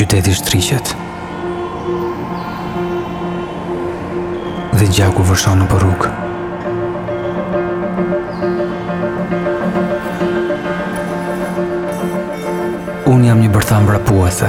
Qyteti shtriqet Dhe gjaku vërshon nëpër rrugë Unë jam një bërthamë vrapuese